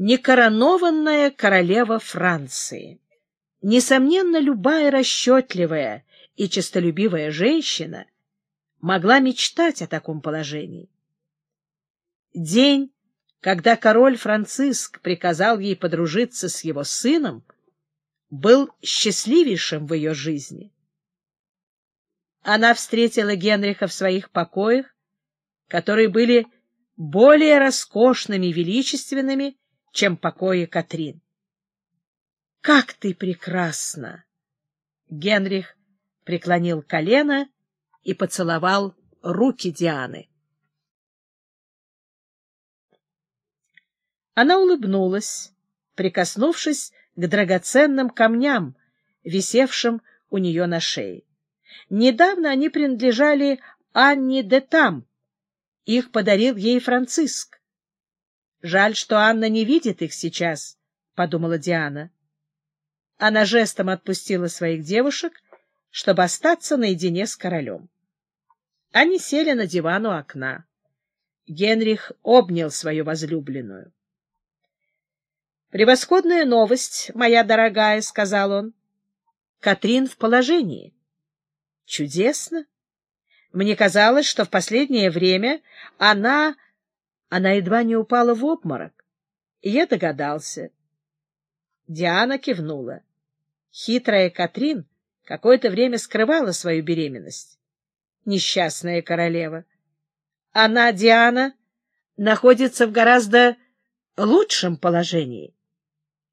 некоронованная королева Франции. Несомненно, любая расчетливая и честолюбивая женщина могла мечтать о таком положении. День, когда король Франциск приказал ей подружиться с его сыном, был счастливейшим в ее жизни. Она встретила Генриха в своих покоях, которые были более роскошными и величественными, чем покои Катрин. «Как ты прекрасна!» Генрих преклонил колено и поцеловал руки Дианы. Она улыбнулась, прикоснувшись к драгоценным камням, висевшим у нее на шее. Недавно они принадлежали Анне де Там. Их подарил ей Франциск. Жаль, что Анна не видит их сейчас, — подумала Диана. Она жестом отпустила своих девушек, чтобы остаться наедине с королем. Они сели на диван у окна. Генрих обнял свою возлюбленную. — Превосходная новость, моя дорогая, — сказал он. — Катрин в положении. — Чудесно. Мне казалось, что в последнее время она она едва не упала в обморок, я догадался. Диана кивнула. Хитрая Катрин какое-то время скрывала свою беременность. Несчастная королева. Она, Диана, находится в гораздо лучшем положении.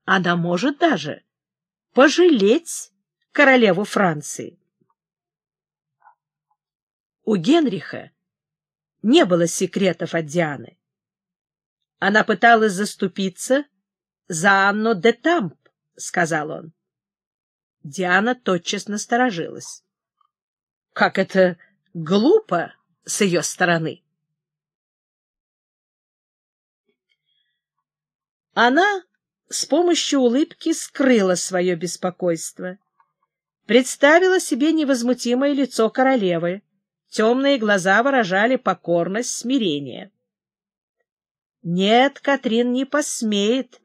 Она может даже пожалеть королеву Франции. У Генриха не было секретов от Дианы. Она пыталась заступиться за Анну де Тамп, — сказал он. Диана тотчас насторожилась. Как это глупо с ее стороны! Она с помощью улыбки скрыла свое беспокойство. Представила себе невозмутимое лицо королевы. Темные глаза выражали покорность, смирение. Нет, Катрин не посмеет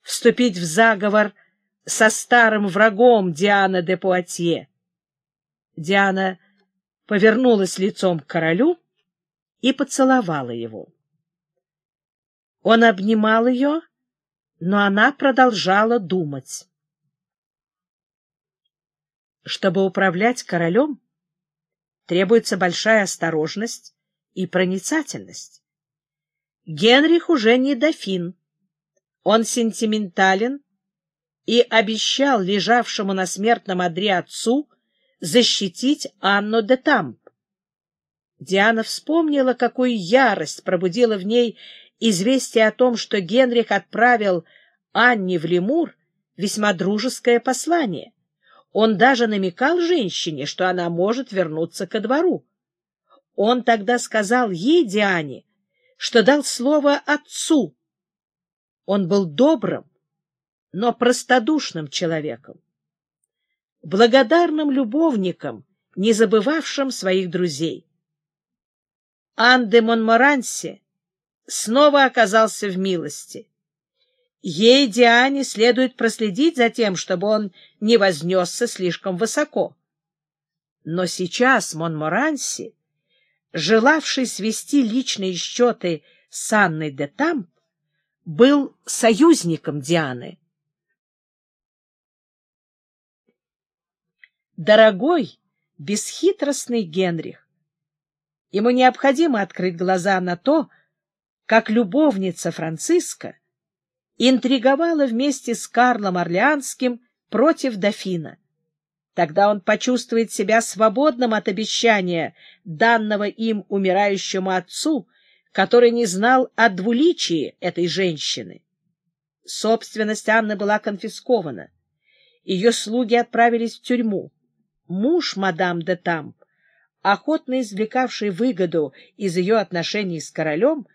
вступить в заговор со старым врагом Дианы де Пуатье. Диана повернулась лицом к королю и поцеловала его. Он обнимал ее, но она продолжала думать. Чтобы управлять королем, требуется большая осторожность и проницательность. Генрих уже не дофин. Он сентиментален и обещал лежавшему на смертном одре отцу защитить Анну де Тамп. Диана вспомнила, какую ярость пробудила в ней известие о том, что Генрих отправил Анне в Лемур весьма дружеское послание. Он даже намекал женщине, что она может вернуться ко двору. Он тогда сказал ей, Диане, что дал слово отцу. Он был добрым, но простодушным человеком, благодарным любовником, не забывавшим своих друзей. Ан де Монморанси снова оказался в милости. Ей, Диане, следует проследить за тем, чтобы он не вознесся слишком высоко. Но сейчас Монморанси желавший свести личные счеты с Анной де Тамп, был союзником Дианы. Дорогой, бесхитростный Генрих, ему необходимо открыть глаза на то, как любовница Франциска интриговала вместе с Карлом Орлеанским против дофина. Тогда он почувствует себя свободным от обещания, данного им умирающему отцу, который не знал о двуличии этой женщины. Собственность Анны была конфискована. Ее слуги отправились в тюрьму. Муж мадам де Тамп, охотно извлекавший выгоду из ее отношений с королем,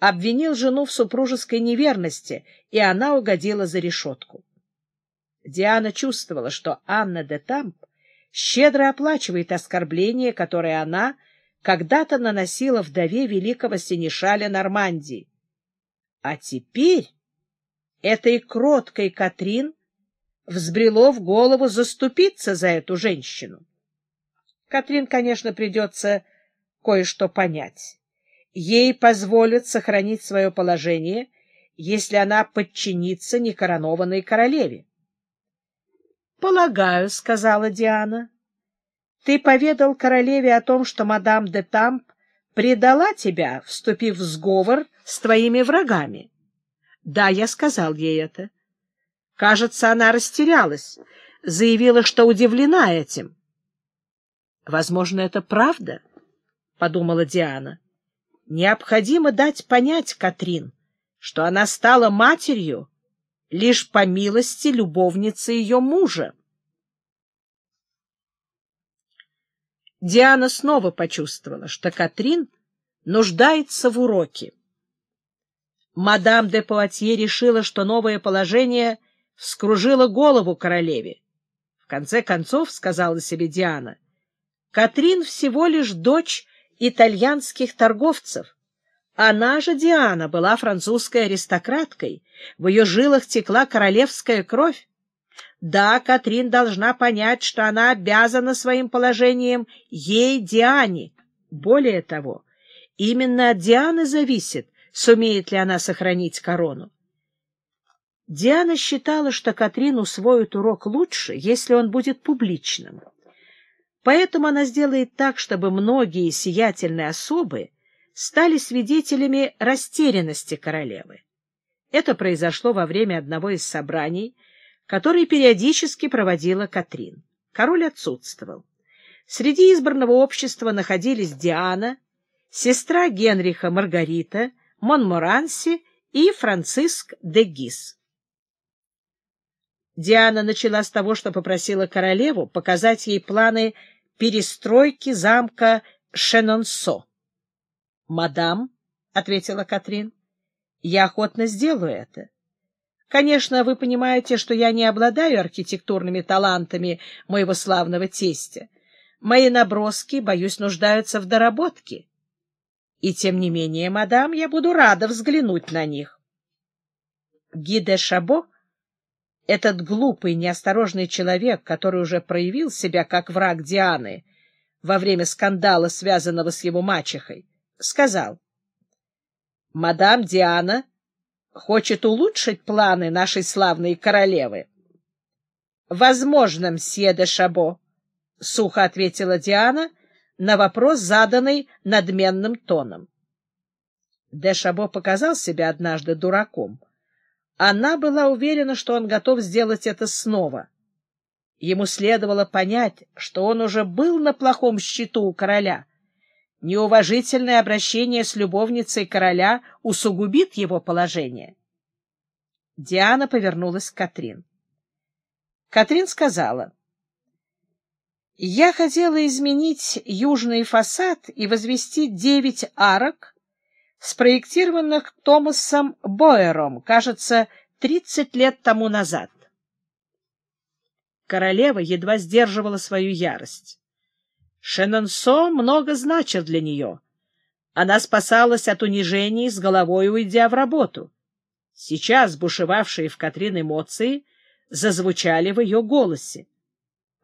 обвинил жену в супружеской неверности, и она угодила за решетку. Диана чувствовала, что Анна де Тамп щедро оплачивает оскорбление, которое она когда-то наносила вдове великого синешаля Нормандии. А теперь этой кроткой Катрин взбрело в голову заступиться за эту женщину. Катрин, конечно, придется кое-что понять. Ей позволят сохранить свое положение, если она подчинится некоронованной королеве. — Полагаю, — сказала Диана, — ты поведал королеве о том, что мадам де Тамп предала тебя, вступив в сговор с твоими врагами. Да, я сказал ей это. Кажется, она растерялась, заявила, что удивлена этим. Возможно, это правда, подумала Диана. Необходимо дать понять Катрин, что она стала матерью лишь по милости любовницы ее мужа. Диана снова почувствовала, что Катрин нуждается в уроке. Мадам де Пуатье решила, что новое положение вскружило голову королеве. В конце концов, сказала себе Диана, Катрин всего лишь дочь итальянских торговцев. Она же, Диана, была французской аристократкой, в ее жилах текла королевская кровь. Да, Катрин должна понять, что она обязана своим положением ей, Диане. Более того, именно от Дианы зависит, сумеет ли она сохранить корону. Диана считала, что Катрин усвоит урок лучше, если он будет публичным. Поэтому она сделает так, чтобы многие сиятельные особы стали свидетелями растерянности королевы. Это произошло во время одного из собраний, которые периодически проводила Катрин. Король отсутствовал. Среди избранного общества находились Диана, сестра Генриха Маргарита, Монморанси и Франциск де Гис. Диана начала с того, что попросила королеву показать ей планы перестройки замка Шенонсо. — Мадам, — ответила Катрин, — я охотно сделаю это. Конечно, вы понимаете, что я не обладаю архитектурными талантами моего славного тестя. Мои наброски, боюсь, нуждаются в доработке. И тем не менее, мадам, я буду рада взглянуть на них. Гиде Шабо, этот глупый, неосторожный человек, который уже проявил себя как враг Дианы во время скандала, связанного с его мачехой, сказал, «Мадам Диана хочет улучшить планы нашей славной королевы. — Возможно, мсье де Шабо, — сухо ответила Диана на вопрос, заданный надменным тоном. Де Шабо показал себя однажды дураком. Она была уверена, что он готов сделать это снова. Ему следовало понять, что он уже был на плохом счету у короля — Неуважительное обращение с любовницей короля усугубит его положение. Диана повернулась к Катрин. Катрин сказала, «Я хотела изменить южный фасад и возвести девять арок, спроектированных Томасом Бойером, кажется, тридцать лет тому назад». Королева едва сдерживала свою ярость. Шенонсо много значил для нее. Она спасалась от унижений, с головой уйдя в работу. Сейчас бушевавшие в Катрин эмоции зазвучали в ее голосе.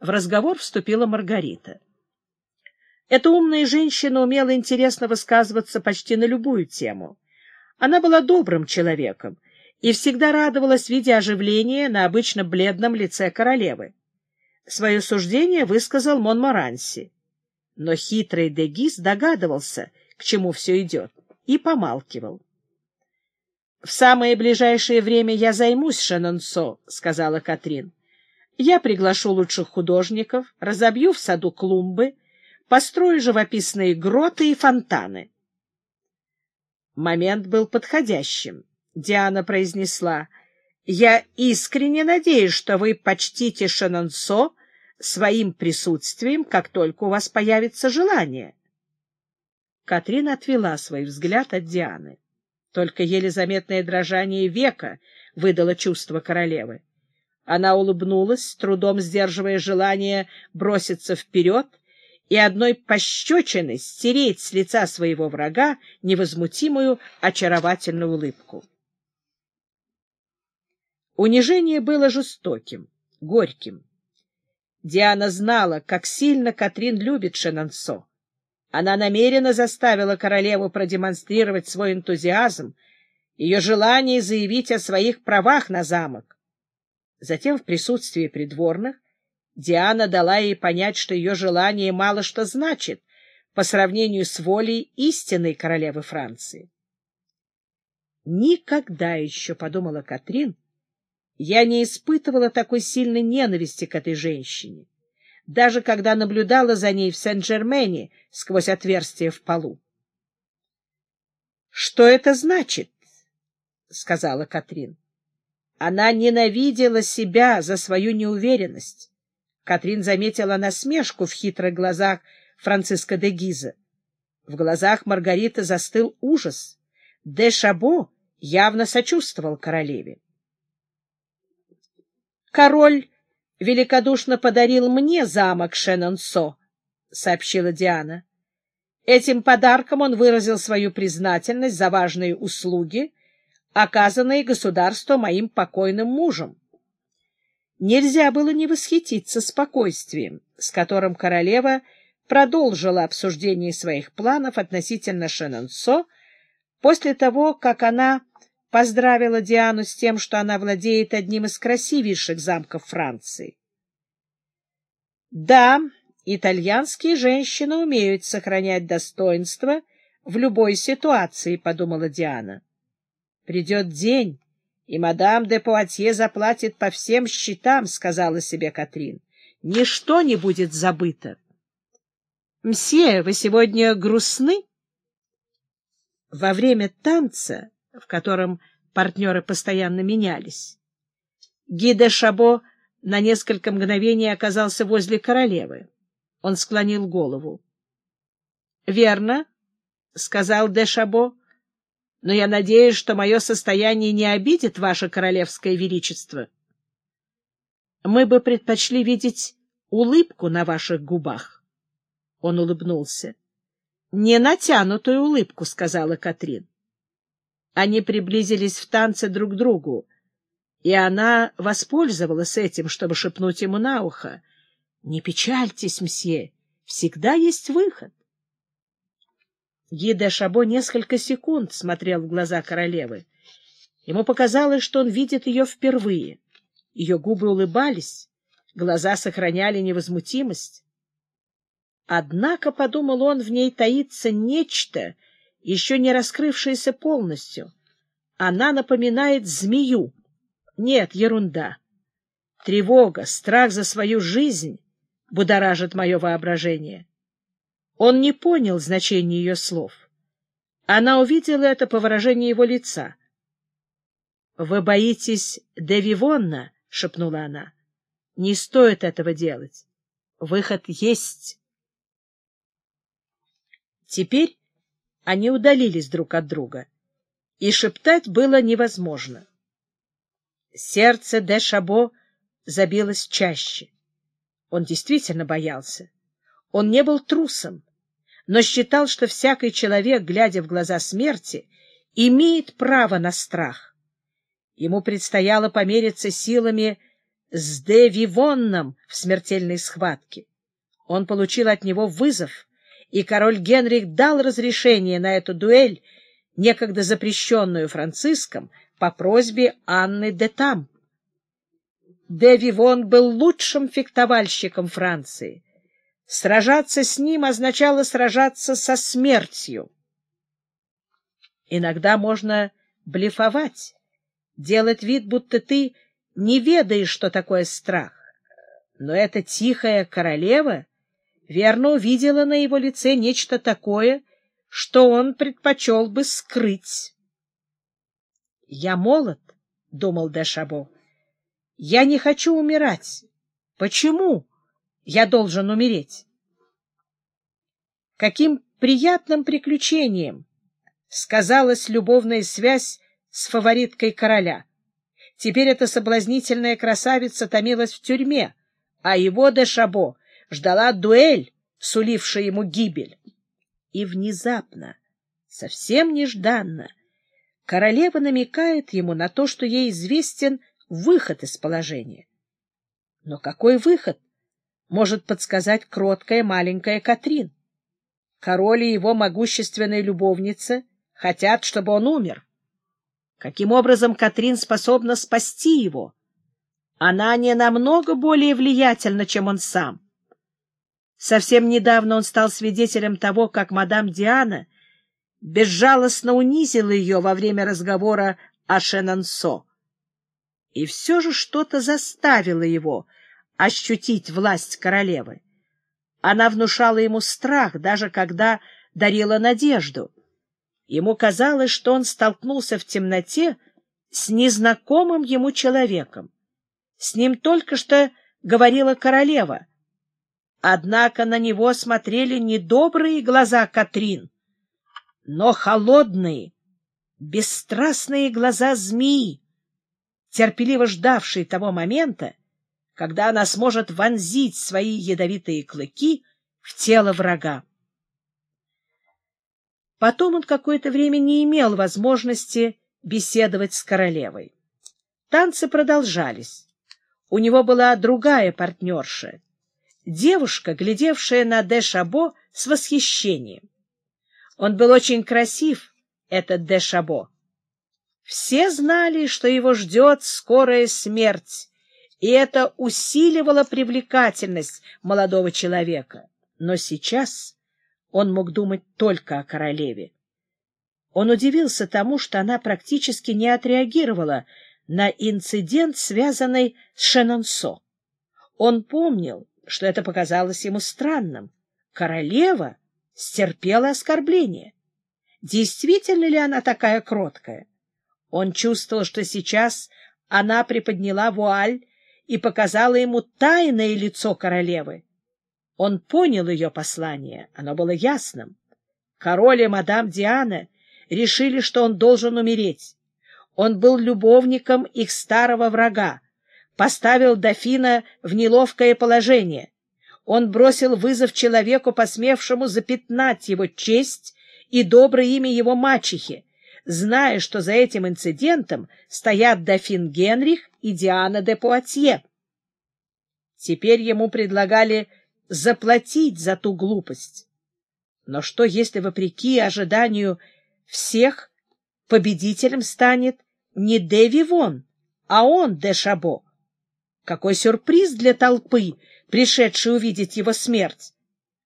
В разговор вступила Маргарита. Эта умная женщина умела интересно высказываться почти на любую тему. Она была добрым человеком и всегда радовалась, видя оживление на обычно бледном лице королевы. Свое суждение высказал Монморанси. Но хитрый Дегис догадывался, к чему все идет, и помалкивал. — В самое ближайшее время я займусь Шенонсо, — сказала Катрин. — Я приглашу лучших художников, разобью в саду клумбы, построю живописные гроты и фонтаны. Момент был подходящим. Диана произнесла, — Я искренне надеюсь, что вы почтите Шенонсо своим присутствием, как только у вас появится желание. Катрин отвела свой взгляд от Дианы. Только еле заметное дрожание века выдало чувство королевы. Она улыбнулась, с трудом сдерживая желание броситься вперед и одной пощечиной стереть с лица своего врага невозмутимую очаровательную улыбку. Унижение было жестоким, горьким. Диана знала, как сильно Катрин любит Шенансо. Она намеренно заставила королеву продемонстрировать свой энтузиазм, ее желание заявить о своих правах на замок. Затем в присутствии придворных Диана дала ей понять, что ее желание мало что значит по сравнению с волей истинной королевы Франции. Никогда еще, — подумала Катрин, — я не испытывала такой сильной ненависти к этой женщине, даже когда наблюдала за ней в Сен-Жермене сквозь отверстие в полу. — Что это значит? — сказала Катрин. Она ненавидела себя за свою неуверенность. Катрин заметила насмешку в хитрых глазах Франциска де Гиза. В глазах Маргариты застыл ужас. Де Шабо явно сочувствовал королеве. «Король великодушно подарил мне замок Шенонсо», — сообщила Диана. «Этим подарком он выразил свою признательность за важные услуги, оказанные государству моим покойным мужем». Нельзя было не восхититься спокойствием, с которым королева продолжила обсуждение своих планов относительно Шенонсо после того, как она поздравила Диану с тем, что она владеет одним из красивейших замков Франции. Да, итальянские женщины умеют сохранять достоинство в любой ситуации, — подумала Диана. Придет день, и мадам де Пуатье заплатит по всем счетам, — сказала себе Катрин. Ничто не будет забыто. — Мсье, вы сегодня грустны? Во время танца в котором партнеры постоянно менялись. Гиде Шабо на несколько мгновений оказался возле королевы. Он склонил голову. — Верно, — сказал де Шабо, — но я надеюсь, что мое состояние не обидит ваше королевское величество. Мы бы предпочли видеть улыбку на ваших губах. Он улыбнулся. — Не натянутую улыбку, — сказала Катрин. Они приблизились в танце друг к другу, и она воспользовалась этим, чтобы шепнуть ему на ухо. — Не печальтесь, мсье, всегда есть выход. Гиде Шабо несколько секунд смотрел в глаза королевы. Ему показалось, что он видит ее впервые. Ее губы улыбались, глаза сохраняли невозмутимость. Однако, — подумал он, — в ней таится нечто, еще не раскрывшаяся полностью. Она напоминает змею. Нет, ерунда. Тревога, страх за свою жизнь будоражит мое воображение. Он не понял значения ее слов. Она увидела это по выражению его лица. — Вы боитесь Девивонна? — шепнула она. — Не стоит этого делать. Выход есть. Теперь они удалились друг от друга, и шептать было невозможно. Сердце де Шабо забилось чаще. Он действительно боялся. Он не был трусом, но считал, что всякий человек, глядя в глаза смерти, имеет право на страх. Ему предстояло помериться силами с Де Вивонном в смертельной схватке. Он получил от него вызов, и король Генрих дал разрешение на эту дуэль, некогда запрещенную Франциском, по просьбе Анны де Там. Де Вивон был лучшим фехтовальщиком Франции. Сражаться с ним означало сражаться со смертью. Иногда можно блефовать, делать вид, будто ты не ведаешь, что такое страх. Но эта тихая королева верно увидела на его лице нечто такое, что он предпочел бы скрыть. — Я молод, — думал Дешабо. — Я не хочу умирать. Почему я должен умереть? Каким приятным приключением сказалась любовная связь с фавориткой короля. Теперь эта соблазнительная красавица томилась в тюрьме, а его Дешабо ждала дуэль, сулившая ему гибель. И внезапно, совсем нежданно, королева намекает ему на то, что ей известен выход из положения. Но какой выход может подсказать кроткая маленькая Катрин? Король и его могущественная любовница хотят, чтобы он умер. Каким образом Катрин способна спасти его? Она не намного более влиятельна, чем он сам. Совсем недавно он стал свидетелем того, как мадам Диана безжалостно унизила ее во время разговора о Шенансо. И все же что-то заставило его ощутить власть королевы. Она внушала ему страх, даже когда дарила надежду. Ему казалось, что он столкнулся в темноте с незнакомым ему человеком. С ним только что говорила королева. Однако на него смотрели не добрые глаза Катрин, но холодные, бесстрастные глаза змеи, терпеливо ждавшие того момента, когда она сможет вонзить свои ядовитые клыки в тело врага. Потом он какое-то время не имел возможности беседовать с королевой. Танцы продолжались. У него была другая партнерша, девушка, глядевшая на Де Шабо с восхищением. Он был очень красив, этот Де Шабо. Все знали, что его ждет скорая смерть, и это усиливало привлекательность молодого человека. Но сейчас он мог думать только о королеве. Он удивился тому, что она практически не отреагировала на инцидент, связанный с Шенонсо. Он помнил, что это показалось ему странным. Королева стерпела оскорбление. Действительно ли она такая кроткая? Он чувствовал, что сейчас она приподняла вуаль и показала ему тайное лицо королевы. Он понял ее послание, оно было ясным. Король и мадам Диана решили, что он должен умереть. Он был любовником их старого врага, поставил дофина в неловкое положение. Он бросил вызов человеку, посмевшему запятнать его честь и доброе имя его мачехи, зная, что за этим инцидентом стоят дофин Генрих и Диана де Пуатье. Теперь ему предлагали заплатить за ту глупость. Но что, если, вопреки ожиданию всех, победителем станет не де Вивон, а он, де Шабо? Какой сюрприз для толпы, пришедшей увидеть его смерть!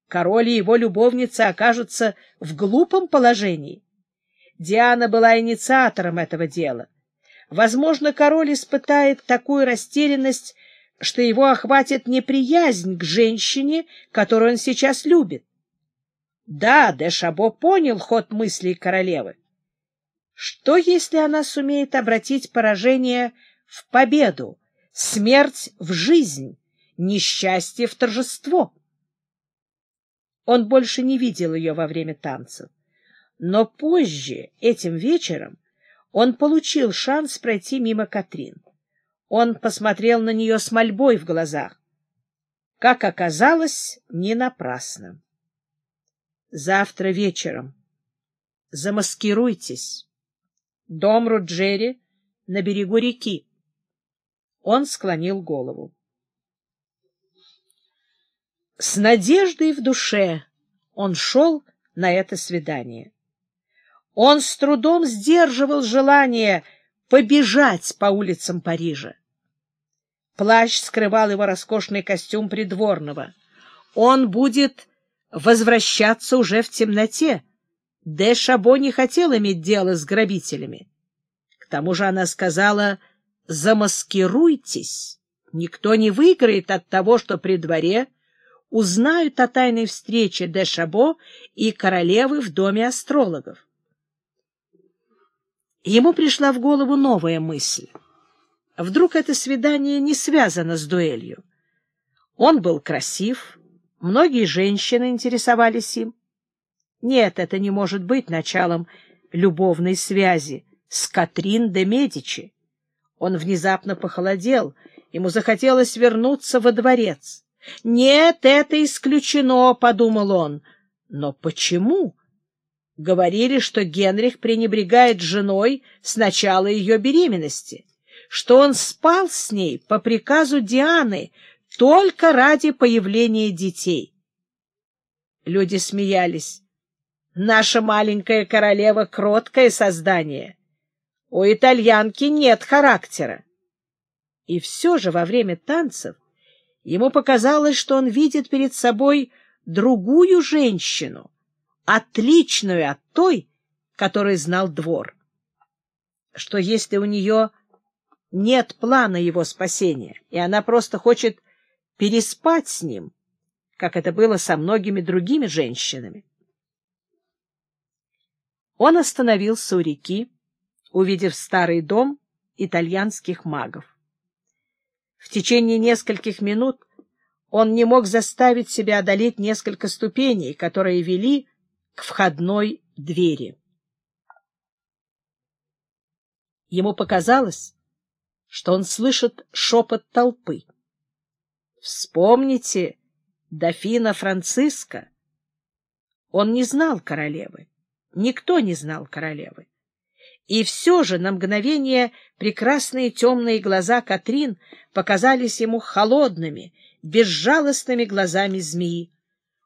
Король и его любовница окажутся в глупом положении. Диана была инициатором этого дела. Возможно, король испытает такую растерянность, что его охватит неприязнь к женщине, которую он сейчас любит. Да, де Шабо понял ход мыслей королевы. Что, если она сумеет обратить поражение в победу, смерть в жизнь, несчастье в торжество? Он больше не видел ее во время танцев. Но позже, этим вечером, он получил шанс пройти мимо Катрин. Он посмотрел на нее с мольбой в глазах. Как оказалось, не напрасно. Завтра вечером. Замаскируйтесь. Дом Руджери на берегу реки. Он склонил голову. С надеждой в душе он шел на это свидание. Он с трудом сдерживал желание побежать по улицам Парижа. Плащ скрывал его роскошный костюм придворного. Он будет возвращаться уже в темноте. Де Шабо не хотел иметь дело с грабителями. К тому же она сказала «замаскируйтесь». Никто не выиграет от того, что при дворе узнают о тайной встрече де Шабо и королевы в доме астрологов. Ему пришла в голову новая мысль. Вдруг это свидание не связано с дуэлью? Он был красив, многие женщины интересовались им. Нет, это не может быть началом любовной связи с Катрин де Медичи. Он внезапно похолодел, ему захотелось вернуться во дворец. «Нет, это исключено», — подумал он. «Но почему?» Говорили, что Генрих пренебрегает женой с начала ее беременности, что он спал с ней по приказу Дианы только ради появления детей. Люди смеялись. Наша маленькая королева — кроткое создание. У итальянки нет характера. И все же во время танцев ему показалось, что он видит перед собой другую женщину, отличную от той, которой знал двор. Что если у нее нет плана его спасения, и она просто хочет переспать с ним, как это было со многими другими женщинами. Он остановился у реки, увидев старый дом итальянских магов. В течение нескольких минут он не мог заставить себя одолеть несколько ступеней, которые вели к входной двери. Ему показалось, что он слышит шепот толпы. Вспомните дофина Франциска. Он не знал королевы. Никто не знал королевы. И все же на мгновение прекрасные темные глаза Катрин показались ему холодными, безжалостными глазами змеи.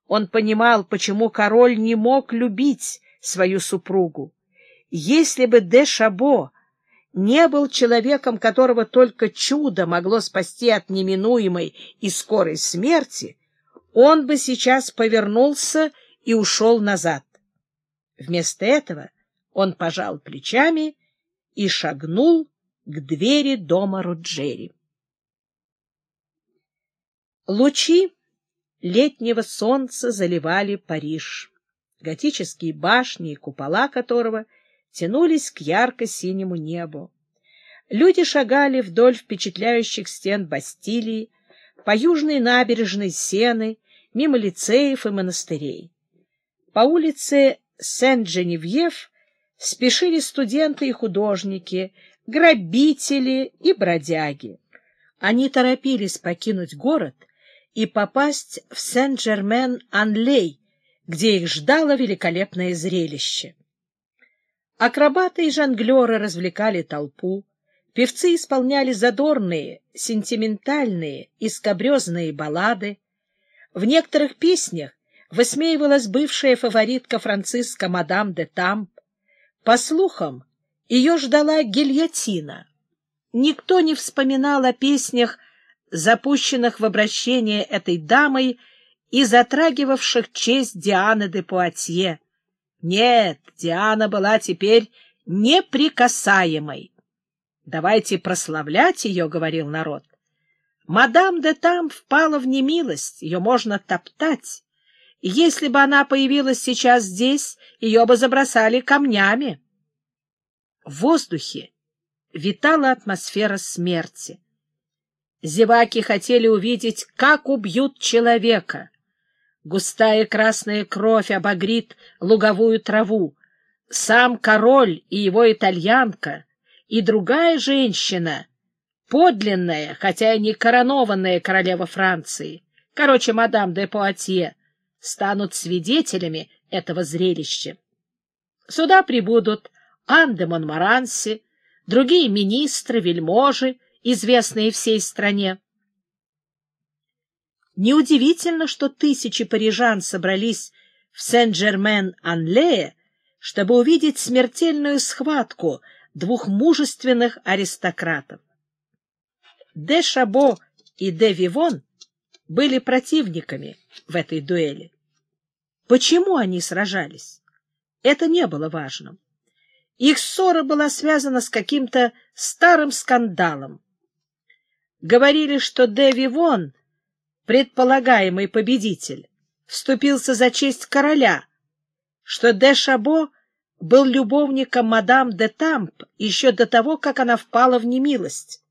Он понимал, почему король не мог любить свою супругу. Если бы де Шабо не был человеком, которого только чудо могло спасти от неминуемой и скорой смерти, он бы сейчас повернулся и ушел назад. Вместо этого он пожал плечами и шагнул к двери дома Руджери. Лучи летнего солнца заливали Париж, готические башни и купола которого тянулись к ярко-синему небу. Люди шагали вдоль впечатляющих стен Бастилии, по южной набережной Сены, мимо лицеев и монастырей. По улице Сен-Дженевьев спешили студенты и художники, грабители и бродяги. Они торопились покинуть город и попасть в Сен-Жермен-Анлей, где их ждало великолепное зрелище. Акробаты и жонглеры развлекали толпу, певцы исполняли задорные, сентиментальные и скобрезные баллады. В некоторых песнях высмеивалась бывшая фаворитка Франциска мадам де Тамп. По слухам, ее ждала гильотина. Никто не вспоминал о песнях, запущенных в обращение этой дамой и затрагивавших честь Дианы де Пуатье. Нет, Диана была теперь неприкасаемой. «Давайте прославлять ее», — говорил народ. «Мадам де Там впала в немилость, ее можно топтать. Если бы она появилась сейчас здесь, ее бы забросали камнями». В воздухе витала атмосфера смерти. Зеваки хотели увидеть, как убьют человека. Густая красная кровь обогрит луговую траву. Сам король и его итальянка, и другая женщина, подлинная, хотя и не коронованная королева Франции, короче, мадам де Пуатье, станут свидетелями этого зрелища. Сюда прибудут Ан де Монмаранси, другие министры, вельможи, известные всей стране. Неудивительно, что тысячи парижан собрались в Сен-Жермен-Анлее, чтобы увидеть смертельную схватку двух мужественных аристократов. Де Шабо и Де Вивон были противниками в этой дуэли. Почему они сражались? Это не было важным. Их ссора была связана с каким-то старым скандалом. Говорили, что Де Вивон — предполагаемый победитель, вступился за честь короля, что де Шабо был любовником мадам де Тамп еще до того, как она впала в немилость.